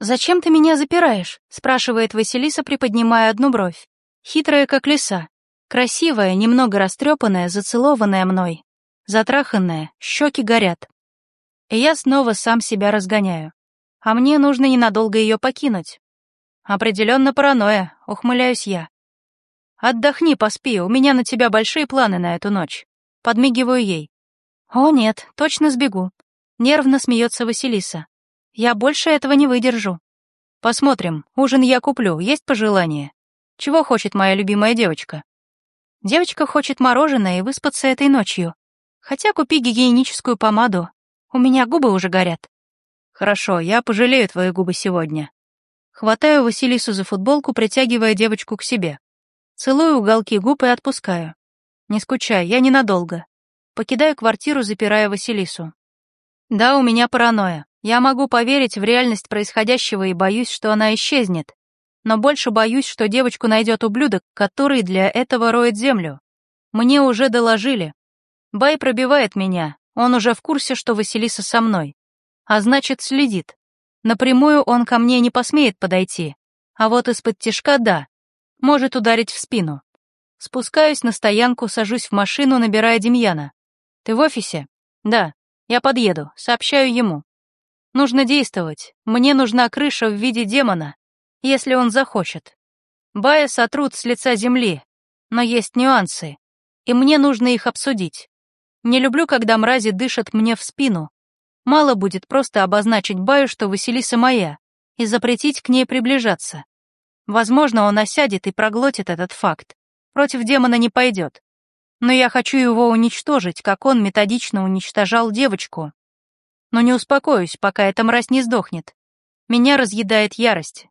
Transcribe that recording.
«Зачем ты меня запираешь?» — спрашивает Василиса, приподнимая одну бровь. Хитрая, как лиса. Красивая, немного растрепанная, зацелованная мной. Затраханная, щеки горят. И я снова сам себя разгоняю. А мне нужно ненадолго ее покинуть. Определенно паранойя, ухмыляюсь я. Отдохни, поспи, у меня на тебя большие планы на эту ночь. Подмигиваю ей. О нет, точно сбегу. Нервно смеется Василиса. Я больше этого не выдержу. Посмотрим, ужин я куплю, есть пожелание? Чего хочет моя любимая девочка? Девочка хочет мороженое и выспаться этой ночью. Хотя купи гигиеническую помаду. У меня губы уже горят. Хорошо, я пожалею твои губы сегодня. Хватаю Василису за футболку, притягивая девочку к себе. Целую уголки губ и отпускаю. Не скучай, я ненадолго. Покидаю квартиру, запирая Василису. Да, у меня паранойя. Я могу поверить в реальность происходящего и боюсь, что она исчезнет. Но больше боюсь, что девочку найдет ублюдок, который для этого роет землю. Мне уже доложили. Бай пробивает меня, он уже в курсе, что Василиса со мной. А значит, следит. Напрямую он ко мне не посмеет подойти. А вот из-под тишка — да. Может ударить в спину. Спускаюсь на стоянку, сажусь в машину, набирая Демьяна. «Ты в офисе?» «Да. Я подъеду. Сообщаю ему. Нужно действовать. Мне нужна крыша в виде демона, если он захочет. Бая сотрут с лица земли, но есть нюансы, и мне нужно их обсудить. Не люблю, когда мрази дышат мне в спину. Мало будет просто обозначить Баю, что Василиса моя, и запретить к ней приближаться. Возможно, он осядет и проглотит этот факт. Против демона не пойдет. Но я хочу его уничтожить, как он методично уничтожал девочку. Но не успокоюсь, пока эта мразь не сдохнет. Меня разъедает ярость,